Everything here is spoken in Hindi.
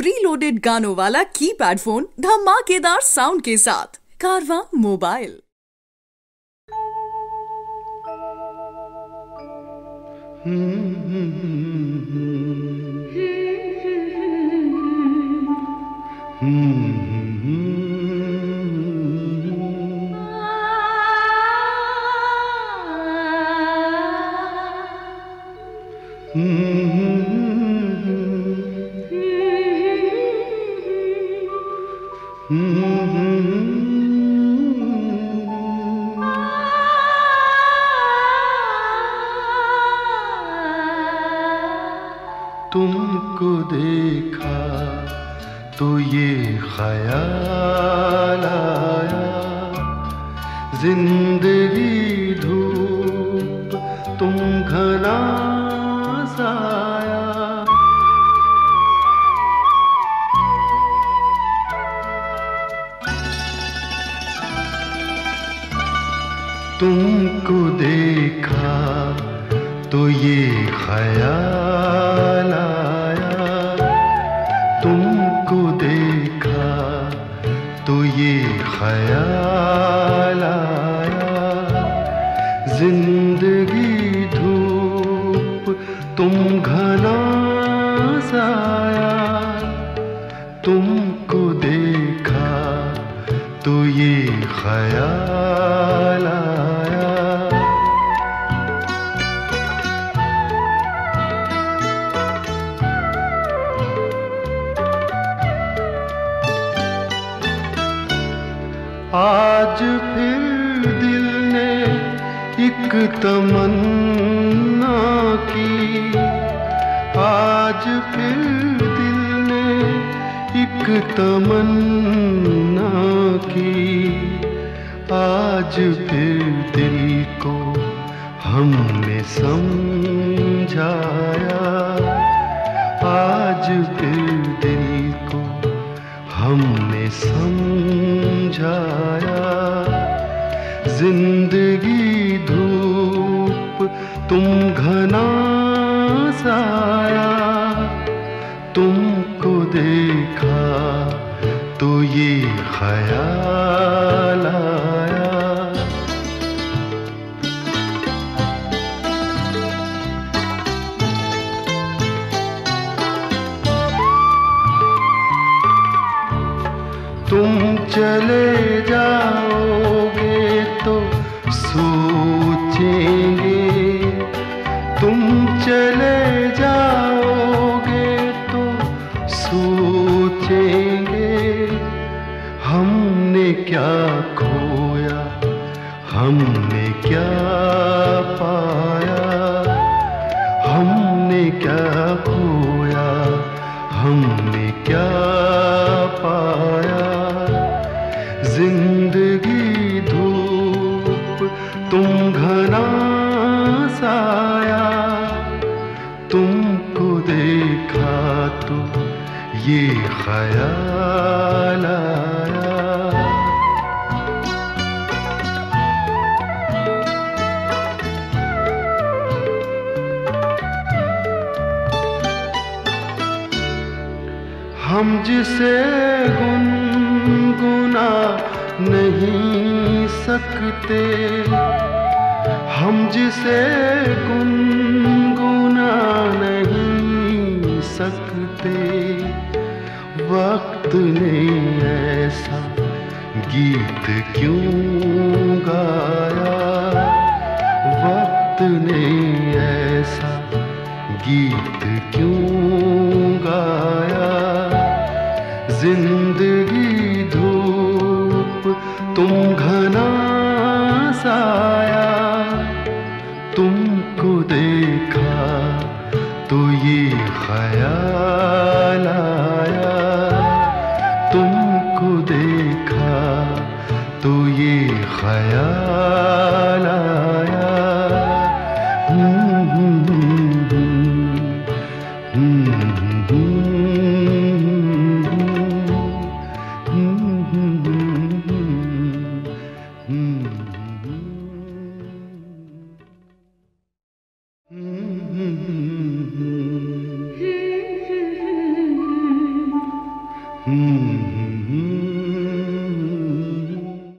प्री लोडेड गानों वाला कीपैड फ़ोन धमाकेदार साउंड के साथ। कारवा मोबाइल तुमको देखा तो ये ख्याल आया। ज़िंदगी तुमको देखा तो ये ख्याल आया। तुमको देखा तो ये ख्याल आया। ज़िंदगी धूप तुम घना साया। तुमको देखा तो ये ख्याल आज फिर दिल ने एक तमन्ना की। आज फिर दिल ने एक तमन्ना की। आज फिर दिल को हमने समझाया। आज फिर दिल को हमने समझाया ज़िंदगी धूप तुम घना साया तुमको देखा तो ये ख्याल चले जाओगे तो सोचेंगे। तुम चले जाओगे तो सोचेंगे। हमने क्या खोया, हमने क्या पाया, हमने क्या खोया, हमने क्या ये ख्याल हम जिसे गुनगुना नहीं सकते हम जिसे नहीं सकते वक्त ने ऐसा गीत क्यों गाया? वक्त ने ऐसा गीत क्यों गाया? ज़िंदगी ये ख्याल आया। तुमको देखा तो ये ख्याल 嗯。